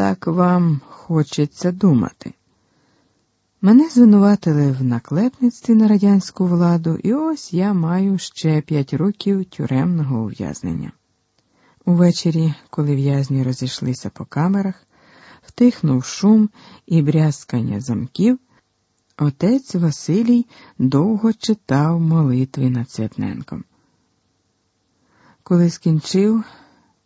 так вам хочеться думати. Мене звинуватили в наклепництві на радянську владу, і ось я маю ще п'ять років тюремного ув'язнення. Увечері, коли в'язні розійшлися по камерах, втихнув шум і брязкання замків, отець Василій довго читав молитви над Святненком. Коли скінчив,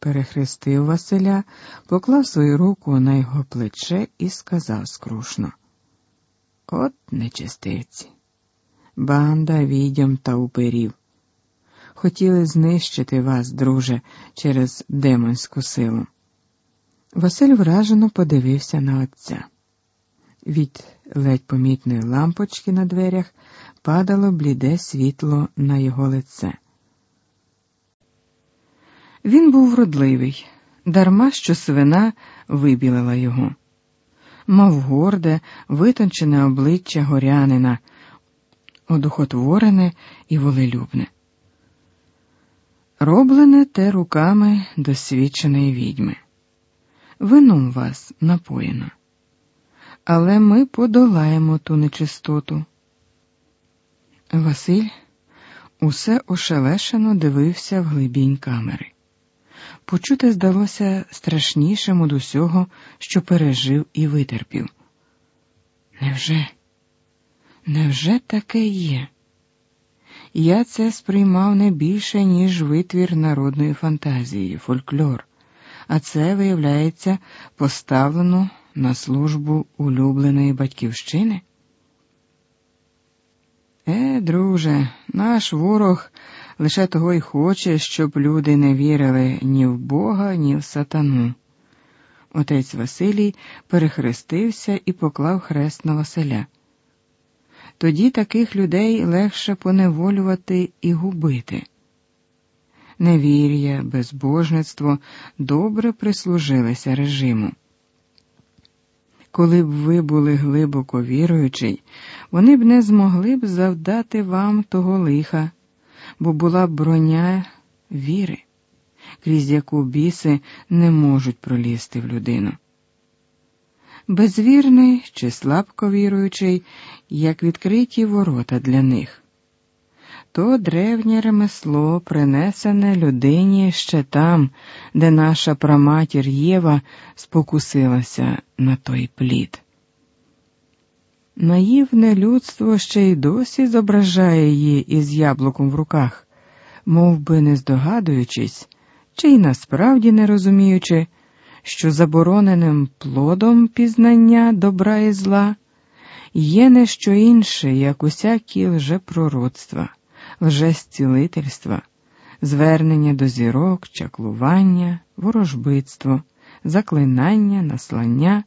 перехрестив Василя, поклав свою руку на його плече і сказав скрушно. От нечистивці, банда відьом та уперів. Хотіли знищити вас, друже, через демонську силу. Василь вражено подивився на отця. Від ледь помітної лампочки на дверях падало бліде світло на його лице. Він був вродливий, дарма що свина вибілила його мав горде, витончене обличчя горянина, одухотворене і волелюбне. Роблене те руками досвідченої відьми. Вином вас напоєно. Але ми подолаємо ту нечистоту. Василь усе ошелешено дивився в глибінь камери. Почуте здалося страшнішим од усього, що пережив і витерпів. Невже? Невже таке є? Я це сприймав не більше, ніж витвір народної фантазії, фольклор, а це, виявляється, поставлено на службу улюбленої батьківщини? Е, друже, наш ворог лише того й хоче, щоб люди не вірили ні в Бога, ні в сатану. Отець Василій перехрестився і поклав хрест на Василя. Тоді таких людей легше поневолювати і губити. Невір'я, безбожництво добре прислужилися режиму. Коли б ви були глибоко віруючий, вони б не змогли б завдати вам того лиха бо була броня віри, крізь яку біси не можуть пролізти в людину. Безвірний чи слабко віруючий, як відкриті ворота для них. То древнє ремесло принесене людині ще там, де наша праматір Єва спокусилася на той плід. Наївне людство ще й досі зображає її із яблуком в руках, мов би не здогадуючись, чи й насправді не розуміючи, що забороненим плодом пізнання добра і зла є не що інше, як усякі лжепророцтва, лжесцілительства, звернення до зірок, чаклування, ворожбитство, заклинання, наслання,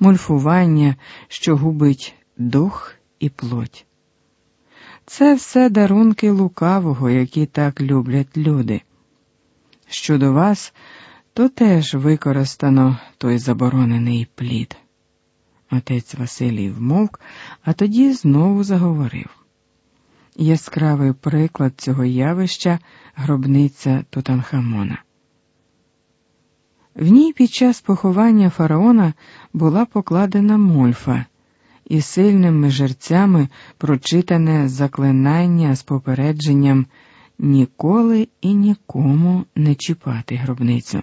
мульфування, що губить дух і плоть. Це все дарунки лукавого, які так люблять люди. Щодо вас, то теж використано той заборонений плід. Отець Василій вмовк, а тоді знову заговорив. Яскравий приклад цього явища гробниця Тутанхамона. В ній під час поховання фараона була покладена мольфа і сильними жерцями прочитане заклинання з попередженням ніколи і нікому не чіпати гробницю,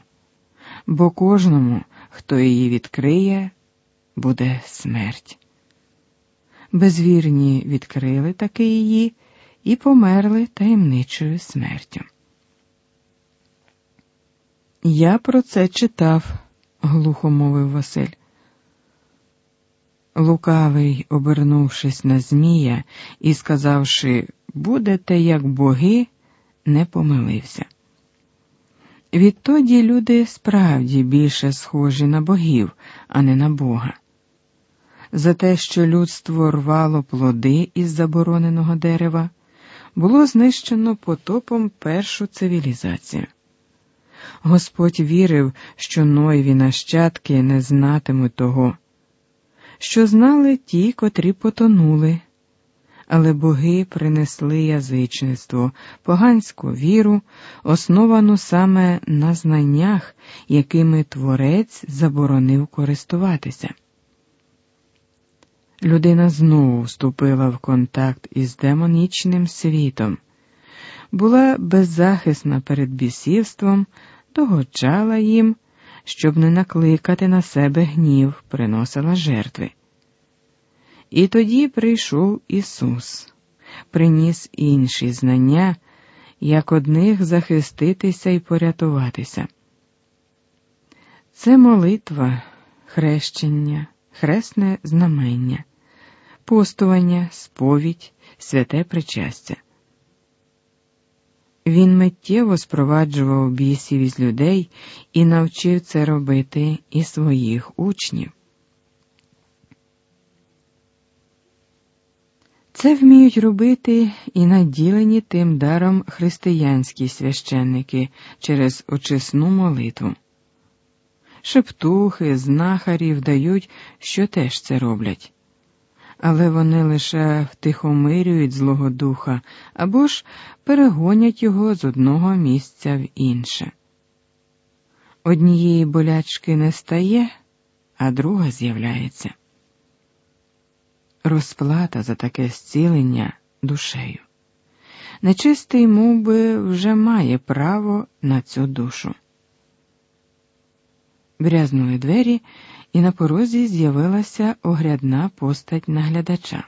бо кожному, хто її відкриє, буде смерть. Безвірні відкрили таки її і померли таємничою смертю. Я про це читав, глухо мовив Василь. Лукавий, обернувшись на Змія і сказавши, будете як боги, не помилився. Відтоді люди справді більше схожі на богів, а не на Бога. За те, що людство рвало плоди із забороненого дерева, було знищено потопом першу цивілізацію. Господь вірив, що Ноєві нащадки не знатимуть того що знали ті, котрі потонули, але боги принесли язичництво, поганську віру, основану саме на знаннях, якими творець заборонив користуватися. Людина знову вступила в контакт із демонічним світом, була беззахисна перед бісівством, догоджала їм, щоб не накликати на себе гнів, приносила жертви. І тоді прийшов Ісус, приніс інші знання, як одних захиститися і порятуватися. Це молитва, хрещення, хресне знамення, постування, сповідь, святе причастя. Він миттєво спроваджував бісів із людей і навчив це робити і своїх учнів. Це вміють робити і наділені тим даром християнські священники через очисну молитву. Шептухи, знахарі вдають, що теж це роблять, але вони лише втихомирюють Злого Духа або ж перегонять його з одного місця в інше. Однієї болячки не стає, а друга з'являється розплата за таке зцілення душею. Нечистий мов би, вже має право на цю душу. Брязнули двері, і на порозі з'явилася оглядна постать наглядача.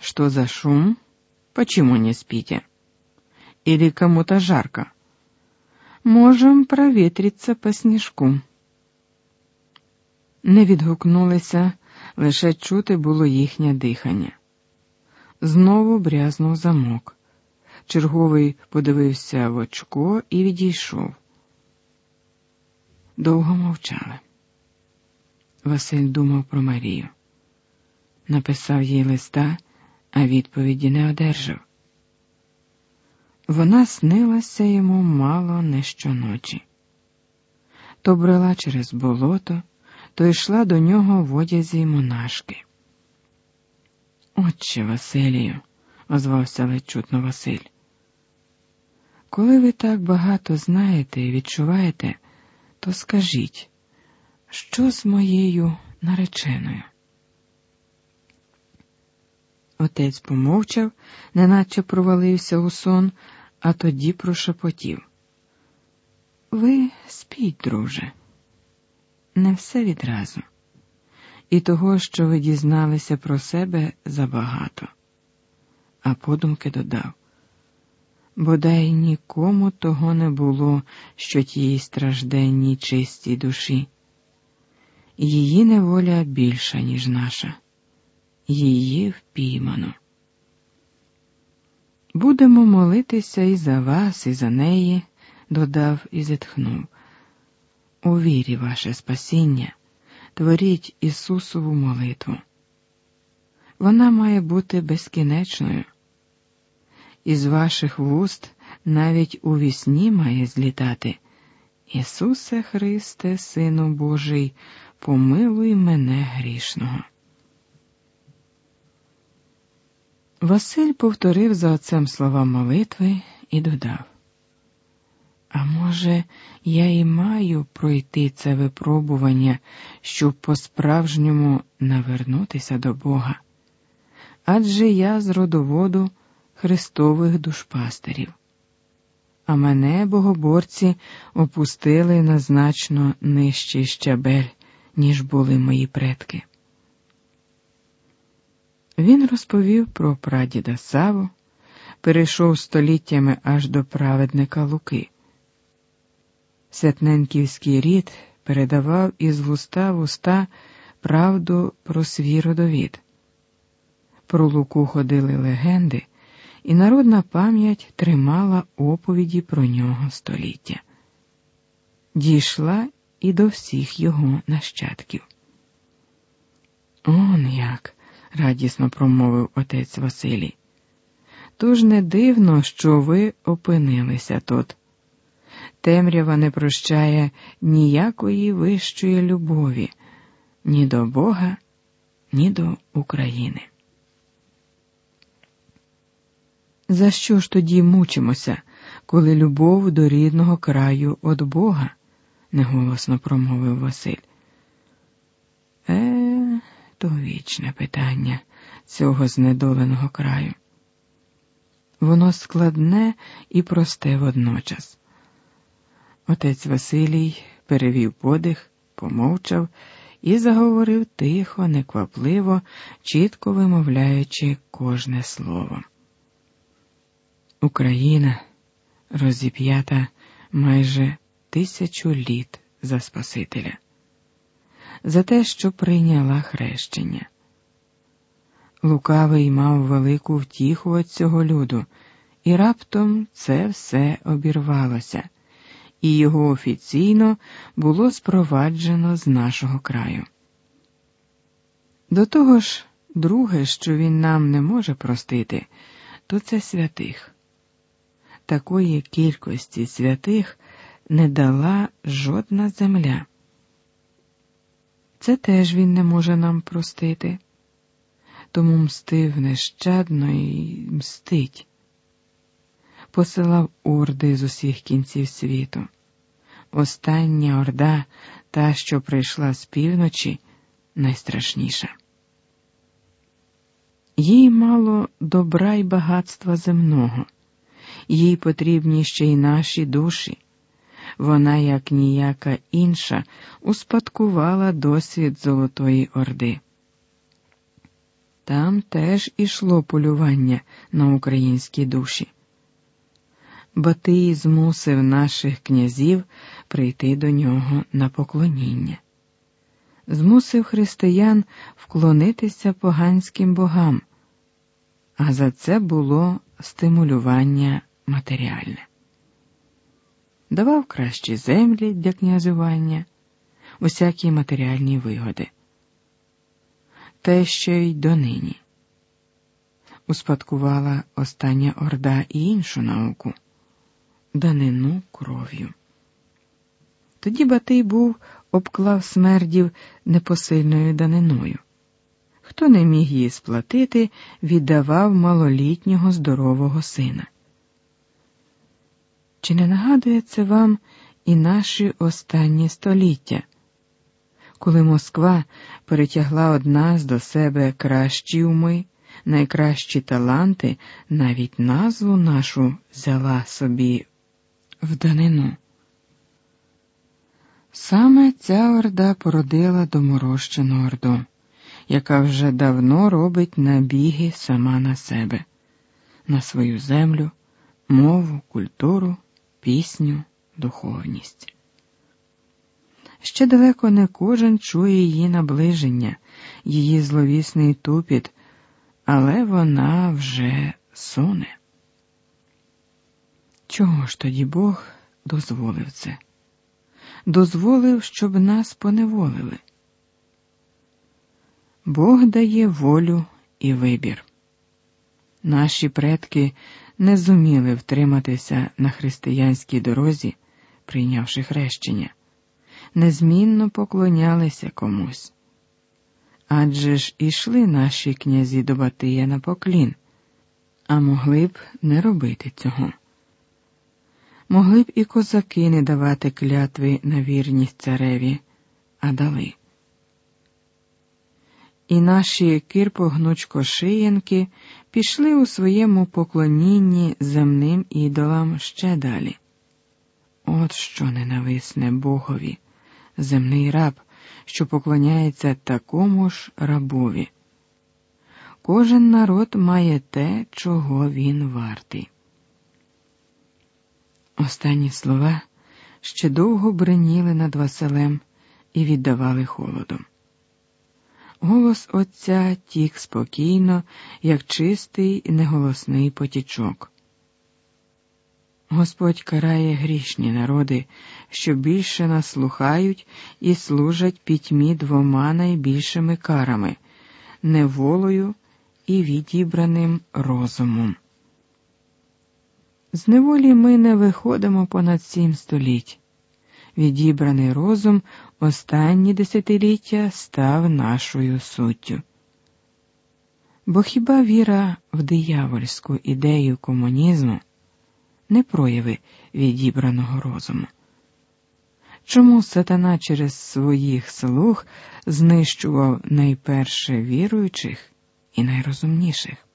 Что за шум? Почему не спите? Или кому-то жарко? Можем проветриться по сніжку. Не відгукнулися лише чути було їхнє дихання. Знову брязнув замок. Черговий подивився в очко і відійшов. Довго мовчали. Василь думав про Марію. Написав їй листа, а відповіді не одержав. Вона снилася йому мало не щоночі. То брела через болото то йшла до нього в одязі монашки. Отче Василію, озвався ледь чутно Василь. Коли ви так багато знаєте і відчуваєте, то скажіть, що з моєю нареченою? Отець помовчав, неначе провалився у сон, а тоді прошепотів. Ви спіть, друже не все відразу, і того, що ви дізналися про себе забагато. А подумки додав бодай нікому того не було, що тієї стражденній чистій душі. Її неволя більша, ніж наша, її впіймано. Будемо молитися і за вас, і за неї, додав і зітхнув у вірі ваше спасіння, творіть Ісусову молитву. Вона має бути безкінечною. Із ваших вуст навіть у вісні має злітати. Ісусе Христе, Сину Божий, помилуй мене грішного. Василь повторив за отцем слова молитви і додав. А може, я і маю пройти це випробування, щоб по-справжньому навернутися до Бога? Адже я з родоводу Христових душпастерів, а мене богоборці опустили на значно нижчий щабель, ніж були мої предки. Він розповів про прадіда Саву, перейшов століттями аж до праведника Луки. Святненківський рід передавав із вуста в уста правду про свій родовід. Про Луку ходили легенди, і народна пам'ять тримала оповіді про нього століття. Дійшла і до всіх його нащадків. Он як, радісно промовив отець Василій. Тож не дивно, що ви опинилися тут темрява не прощає ніякої вищої любові ні до Бога, ні до України. За що ж тоді мучимося, коли любов до рідного краю від Бога? неголосно промовив Василь. Е, то вічне питання цього знедоленого краю. Воно складне і просте водночас. Отець Василій перевів подих, помовчав і заговорив тихо, неквапливо, чітко вимовляючи кожне слово. Україна розіп'ята майже тисячу літ за Спасителя, за те, що прийняла хрещення. Лукавий мав велику втіху від цього люду, і раптом це все обірвалося, і його офіційно було спроваджено з нашого краю. До того ж, друге, що він нам не може простити, то це святих. Такої кількості святих не дала жодна земля. Це теж він не може нам простити тому мстив нещадно і мстить, посилав орди з усіх кінців світу. Остання орда, та, що прийшла з півночі, найстрашніша. Їй мало добра й багатства земного, їй потрібні ще й наші душі. Вона, як ніяка інша, успадкувала досвід Золотої Орди. Там теж ішло полювання на українські душі. Батий змусив наших князів прийти до нього на поклоніння, змусив християн вклонитися поганським богам, а за це було стимулювання матеріальне. Давав кращі землі для князювання, усякі матеріальні вигоди те ще й донині. Успадкувала остання орда і іншу науку данину кров'ю. Тоді Батий був обклав смердів непосильною даниною. Хто не міг її сплатити, віддавав малолітнього здорового сина. Чи не нагадує це вам і наші останні століття? коли Москва перетягла од нас до себе кращі уми, найкращі таланти, навіть назву нашу взяла собі в данину. Саме ця орда породила доморощену орду, яка вже давно робить набіги сама на себе, на свою землю, мову, культуру, пісню, духовність. Ще далеко не кожен чує її наближення, її зловісний тупіт, але вона вже суне. Чого ж тоді Бог дозволив це? Дозволив, щоб нас поневолили. Бог дає волю і вибір. Наші предки не зуміли втриматися на християнській дорозі, прийнявши хрещення незмінно поклонялися комусь. Адже ж ішли наші князі до Батия на поклін, а могли б не робити цього. Могли б і козаки не давати клятви на вірність цареві, а дали. І наші кирпогнучко-шиєнки пішли у своєму поклонінні земним ідолам ще далі. От що ненависне Богові земний раб, що поклоняється такому ж рабові. Кожен народ має те, чого він вартий. Останні слова ще довго бреніли над Василем і віддавали холодом. Голос отця тік спокійно, як чистий неголосний потічок. Господь карає грішні народи, що більше наслухають і служать пітьмі двома найбільшими карами неволою і відібраним розумом. З неволі ми не виходимо понад сім століть. Відібраний розум останні десятиліття став нашою суттю. Бо хіба віра в диявольську ідею комунізму не прояви відібраного розуму? Чому сатана через своїх слуг знищував найперше віруючих і найрозумніших?